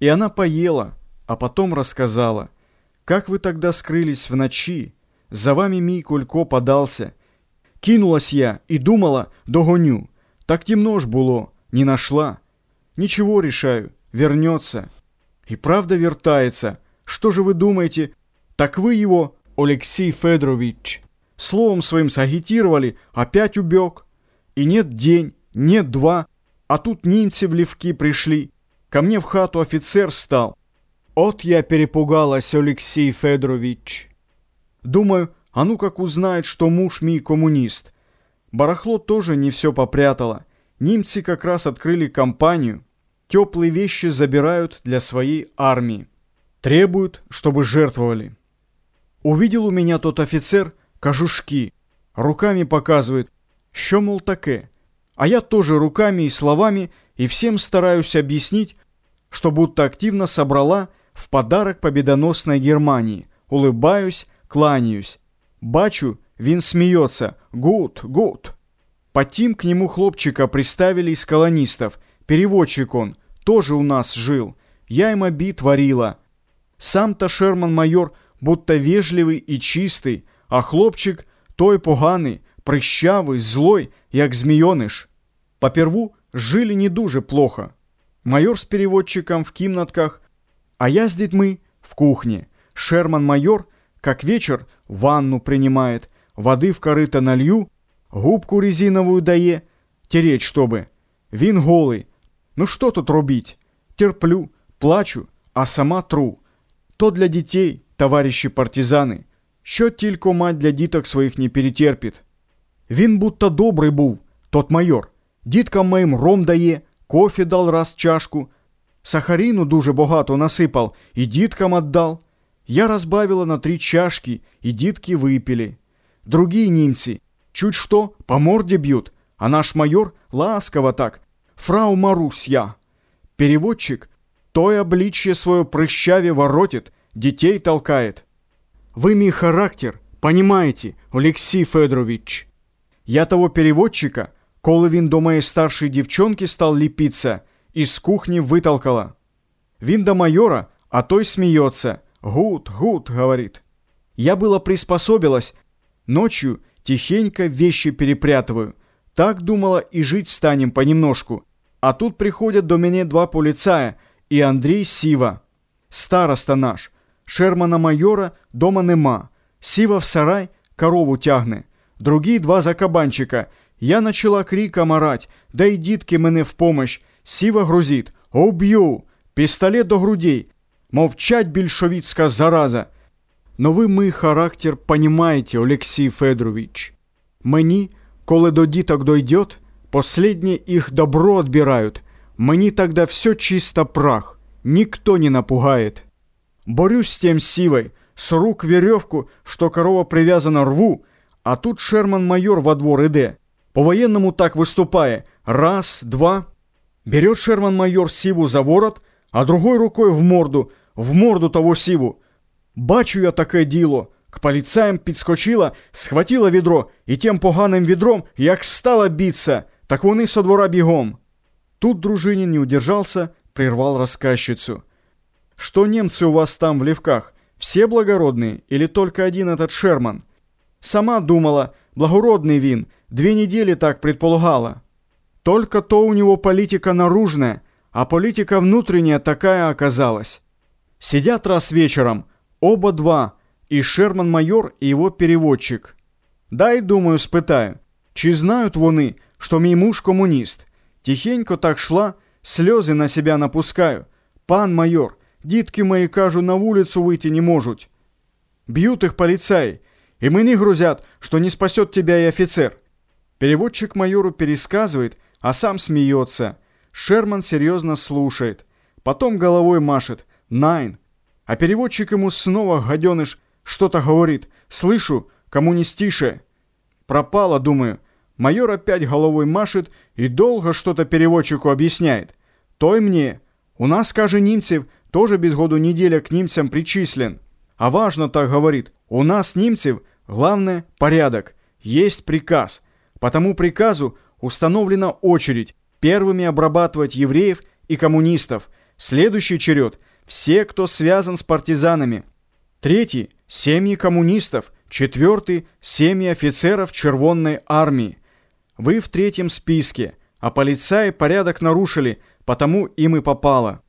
И она поела, а потом рассказала, как вы тогда скрылись в ночи, за вами мій колько подался. Кинулась я и думала, догоню. Так темно ж было, не нашла. Ничего, решаю, вернется. И правда вертается. Что же вы думаете? Так вы его, Алексей Федорович, словом своим сагитировали, опять убег. И нет день, нет два, а тут немцы в левки пришли. Ко мне в хату офицер стал. От я перепугалась, Алексей Федорович. Думаю, а ну как узнает, что муж мій коммунист. Барахло тоже не все попрятало. Немцы как раз открыли компанию. Теплые вещи забирают для своей армии. Требуют, чтобы жертвовали. Увидел у меня тот офицер кожушки. Руками показывает, що мол таке. А я тоже руками и словами и всем стараюсь объяснить, что будто активно собрала в подарок победоносной Германии. Улыбаюсь, кланяюсь. Бачу, він смеется. Гуд, гуд. Потім к нему хлопчика приставили из колонистов. Переводчик он, тоже у нас жил. Я им обид варила. Сам-то Шерман-майор будто вежливый и чистый, а хлопчик той поганый, прыщавый, злой, як змееныш. Поперву жили не дуже плохо. Майор с переводчиком в кимнатках, а я с детьми в кухне. Шерман-майор, как вечер, ванну принимает, воды в корыто налью, губку резиновую дае, тереть чтобы. Вин голый. Ну что тут рубить? Терплю, плачу, а сама тру. То для детей, товарищи партизани, що тільки мать для діток своїх не перетерпить. Він будто добрий був, тот майор. Діткам моїм ром дає, кофе дал раз чашку, сахарину дуже багато насипав і діткам отдал. Я разбавила на три чашки, и дитки выпили. Другие немцы, чуть что, по морде бьют, а наш майор ласково так, фрау Марусья. Переводчик, то обличье свое прыщаве воротит, детей толкает. Вы мой характер, понимаете, Алексей Федорович. Я того переводчика, коли він до моей старшей девчонки стал лепиться, из кухни вытолкала. Вин до майора, а той смеется. Гуд, гуд, говорит. Я было приспособилась. Ночью тихенько вещи перепрятываю. Так думала и жить станем понемножку. А тут приходят до меня два полицая и Андрей Сива. Староста наш. Шермана майора дома нема. Сива в сарай корову тягне. Другие два за кабанчика. Я начала криком орать. Да и дітки мене в помощь. Сива грузит. Убью! Пистолет до грудей. Мовчать більшовіцька зараза. Но ви мій характер понимаете, Олексій Федорович. Мені, коли до діток дойдет, последнее их добро отбирают. Мені тогда все чисто прах. Никто не напугает. Борюсь с тем сивой, с рук веревку, что корова привязана рву, а тут Шерман-майор во двор иде. По-военному так выступая. Раз, два. Берет Шерман-майор сиву за ворот, а другой рукой в морду, в морду того сиву. Бачу я таке діло. К поліцаям підскочила, схватила відро і тим поганим відром, як стала биться, так вони со двора бігом. Тут дружинин не удержался, прервал рассказчицу. «Что немцы у вас там в левках? Все благородные или только один этот Шерман?» Сама думала, благородный вин, две недели так предполагала. Только то у него политика наружная, а политика внутренняя такая оказалась. Сидят раз вечером, оба два, и Шерман-майор, и его переводчик. Дай, думаю, спитаю, чи знають вони, що мій муж комуніст? Тихенько так шла, сльози на себя напускаю. Пан майор, дітки мої, кажу, на вулицю вийти не можуть. Бьют их полицаи, и мне грузят, что не спасет тебя и офицер. Переводчик майору пересказывает, а сам смеется. Шерман серьезно слушает. Потом головой машет. «Найн». А переводчик ему снова, гаденыш, что-то говорит. «Слышу, коммунистише». Пропало, думаю. Майор опять головой машет и долго что-то переводчику объясняет. Той мне. У нас, каже, немцев тоже без году неделя к немцам причислен. А важно так говорит. У нас, немцев, главное – порядок. Есть приказ. По тому приказу установлена очередь первыми обрабатывать евреев и коммунистов. Следующий черед – все, кто связан с партизанами. Третий – семьи коммунистов. Четвертый – семьи офицеров Червонной армии. Вы в третьем списке, а полицаи порядок нарушили, потому им и попало.